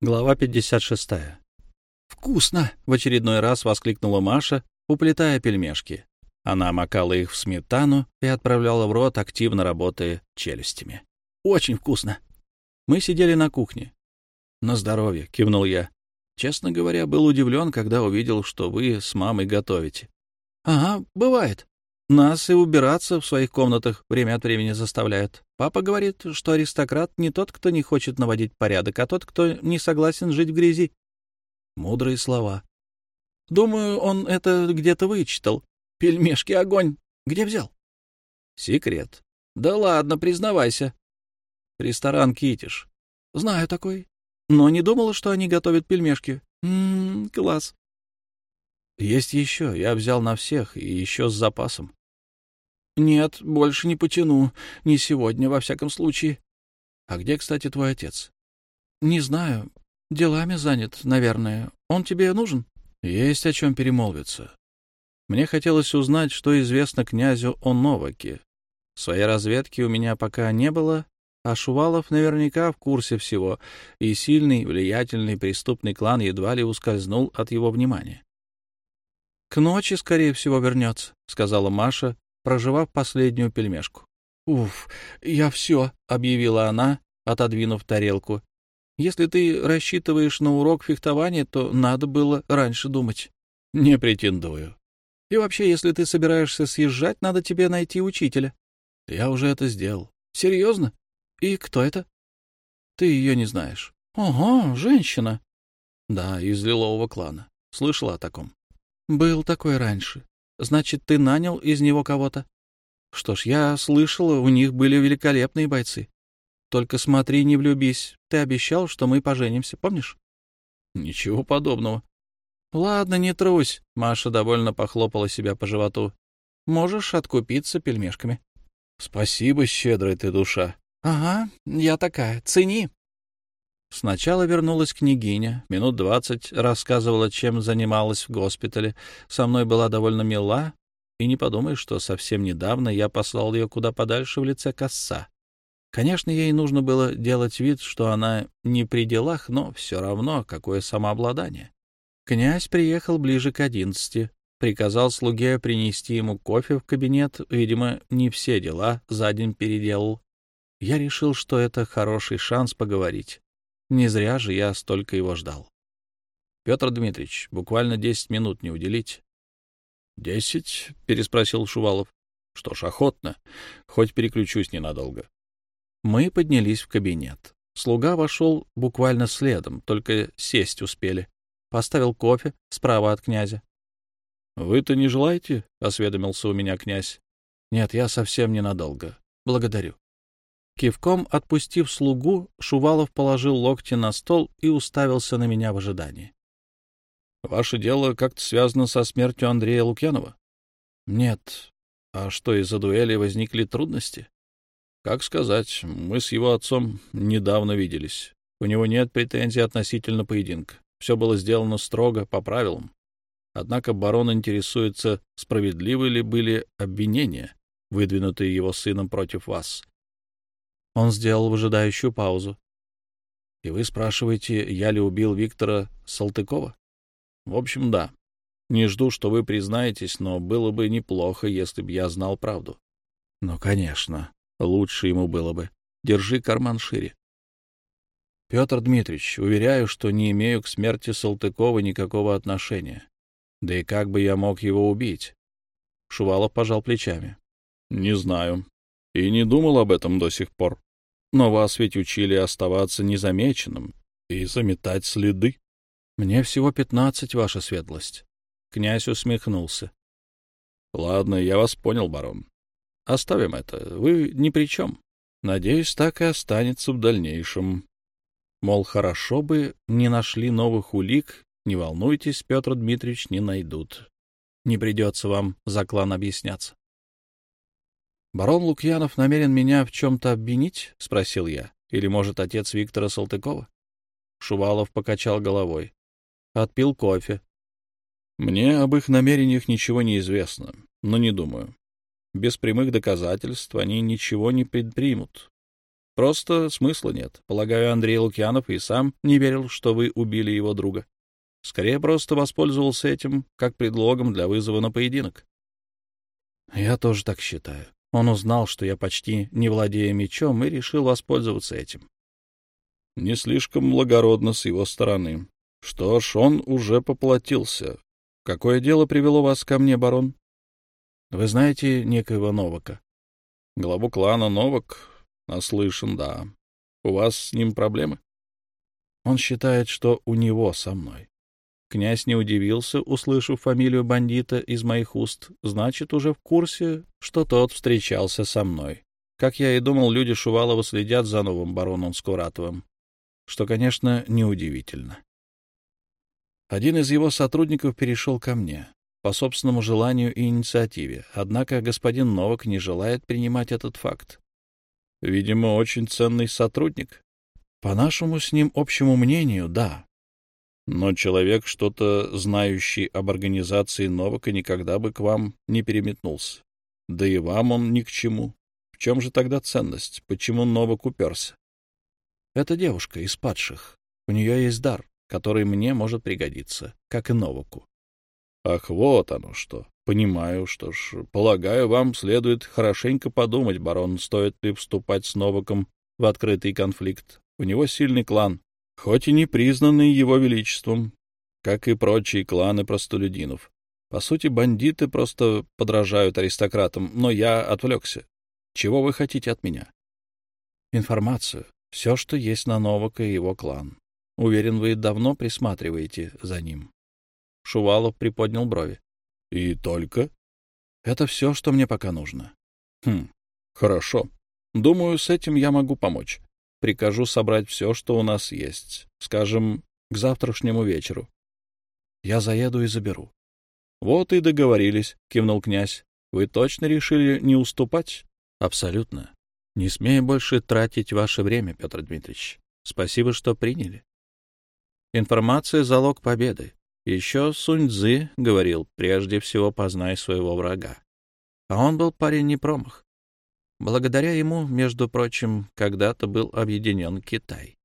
Глава 56. «Вкусно!» — в очередной раз воскликнула Маша, уплетая пельмешки. Она макала их в сметану и отправляла в рот, активно работая челюстями. «Очень вкусно!» Мы сидели на кухне. «На здоровье!» — кивнул я. Честно говоря, был удивлен, когда увидел, что вы с мамой готовите. «Ага, бывает. Нас и убираться в своих комнатах время от времени заставляют. Папа говорит, что аристократ не тот, кто не хочет наводить порядок, а тот, кто не согласен жить в грязи. Мудрые слова. Думаю, он это где-то вычитал. Пельмешки огонь. Где взял? Секрет. Да ладно, признавайся. Ресторан Китиш. Знаю такой. Но не думала, что они готовят пельмешки. Ммм, класс. Есть еще. Я взял на всех и еще с запасом. «Нет, больше не потяну. Не сегодня, во всяком случае». «А где, кстати, твой отец?» «Не знаю. Делами занят, наверное. Он тебе нужен?» «Есть о чем перемолвиться. Мне хотелось узнать, что известно князю о Новаке. Своей разведки у меня пока не было, а Шувалов наверняка в курсе всего, и сильный, влиятельный преступный клан едва ли ускользнул от его внимания. — К ночи, скорее всего, вернется, — сказала Маша, проживав последнюю пельмешку. «Уф, я все», — объявила она, отодвинув тарелку. «Если ты рассчитываешь на урок фехтования, то надо было раньше думать». «Не претендую». «И вообще, если ты собираешься съезжать, надо тебе найти учителя». «Я уже это сделал». «Серьезно? И кто это?» «Ты ее не знаешь». «Ого, женщина». «Да, из лилового клана. Слышала о таком». «Был такой раньше. Значит, ты нанял из него кого-то? Что ж, я слышала, у них были великолепные бойцы. Только смотри, не влюбись. Ты обещал, что мы поженимся, помнишь? Ничего подобного. Ладно, не трусь. Маша довольно похлопала себя по животу. Можешь откупиться пельмешками. Спасибо, щедрая ты душа. Ага, я такая. Цени. Сначала вернулась княгиня, минут двадцать рассказывала, чем занималась в госпитале. Со мной была довольно мила, и не подумай, что совсем недавно я послал ее куда подальше в лице коса. Конечно, ей нужно было делать вид, что она не при делах, но все равно какое самообладание. Князь приехал ближе к одиннадцати, приказал слуге принести ему кофе в кабинет, видимо, не все дела за день переделал. Я решил, что это хороший шанс поговорить. Не зря же я столько его ждал. — Петр Дмитриевич, буквально десять минут не уделить. — Десять? — переспросил Шувалов. — Что ж, охотно. Хоть переключусь ненадолго. Мы поднялись в кабинет. Слуга вошел буквально следом, только сесть успели. Поставил кофе справа от князя. — Вы-то не желаете? — осведомился у меня князь. — Нет, я совсем ненадолго. Благодарю. Кивком отпустив слугу, Шувалов положил локти на стол и уставился на меня в ожидании. — Ваше дело как-то связано со смертью Андрея Лукьянова? — Нет. А что, из-за дуэли возникли трудности? — Как сказать, мы с его отцом недавно виделись. У него нет претензий относительно поединка. Все было сделано строго, по правилам. Однако барон интересуется, справедливы ли были обвинения, выдвинутые его сыном против вас. Он сделал выжидающую паузу. — И вы спрашиваете, я ли убил Виктора Салтыкова? — В общем, да. Не жду, что вы признаетесь, но было бы неплохо, если бы я знал правду. — Ну, конечно. Лучше ему было бы. Держи карман шире. — Петр Дмитриевич, уверяю, что не имею к смерти Салтыкова никакого отношения. Да и как бы я мог его убить? Шувалов пожал плечами. — Не знаю. И не думал об этом до сих пор. Но вас ведь учили оставаться незамеченным и заметать следы. Мне всего пятнадцать, ваша светлость. Князь усмехнулся. Ладно, я вас понял, барон. Оставим это. Вы ни при чем. Надеюсь, так и останется в дальнейшем. Мол, хорошо бы не нашли новых улик, не волнуйтесь, Петр Дмитриевич не найдут. Не придется вам за клан объясняться. «Барон Лукьянов намерен меня в чем-то обвинить?» — спросил я. «Или, может, отец Виктора Салтыкова?» Шувалов покачал головой. Отпил кофе. «Мне об их намерениях ничего не известно, но не думаю. Без прямых доказательств они ничего не предпримут. Просто смысла нет. Полагаю, Андрей Лукьянов и сам не верил, что вы убили его друга. Скорее, просто воспользовался этим как предлогом для вызова на поединок. Я тоже так считаю. Он узнал, что я почти не владею мечом, и решил воспользоваться этим. Не слишком благородно с его стороны. Что ж, он уже поплатился. Какое дело привело вас ко мне, барон? Вы знаете некоего Новака? Главу клана Новак? Наслышан, да. У вас с ним проблемы? Он считает, что у него со мной. Князь не удивился, услышав фамилию бандита из моих уст, значит, уже в курсе, что тот встречался со мной. Как я и думал, люди Шувалова следят за новым бароном Скуратовым, что, конечно, неудивительно. Один из его сотрудников перешел ко мне по собственному желанию и инициативе, однако господин Новак не желает принимать этот факт. Видимо, очень ценный сотрудник. По нашему с ним общему мнению, да, но человек, что-то знающий об организации Новака, никогда бы к вам не переметнулся. Да и вам он ни к чему. В чем же тогда ценность? Почему Новак уперся? Это девушка из падших. У нее есть дар, который мне может пригодиться, как и Новаку. Ах, вот оно что. Понимаю, что ж, полагаю, вам следует хорошенько подумать, барон, стоит ли вступать с Новаком в открытый конфликт. У него сильный клан, хоть и не признанный его величеством, как и прочие кланы простолюдинов. По сути, бандиты просто подражают аристократам, но я отвлекся. Чего вы хотите от меня? Информацию. Все, что есть на Новака и его клан. Уверен, вы давно присматриваете за ним. Шувалов приподнял брови. И только? Это все, что мне пока нужно. Хм, хорошо. Думаю, с этим я могу помочь прикажу собрать все, что у нас есть, скажем, к завтрашнему вечеру. Я заеду и заберу. — Вот и договорились, — кивнул князь. — Вы точно решили не уступать? — Абсолютно. Не смею больше тратить ваше время, Петр Дмитриевич. Спасибо, что приняли. Информация — залог победы. Еще Сунь Цзы говорил, прежде всего познай своего врага. А он был парень не промах. Благодаря ему, между прочим, когда-то был объединен Китай.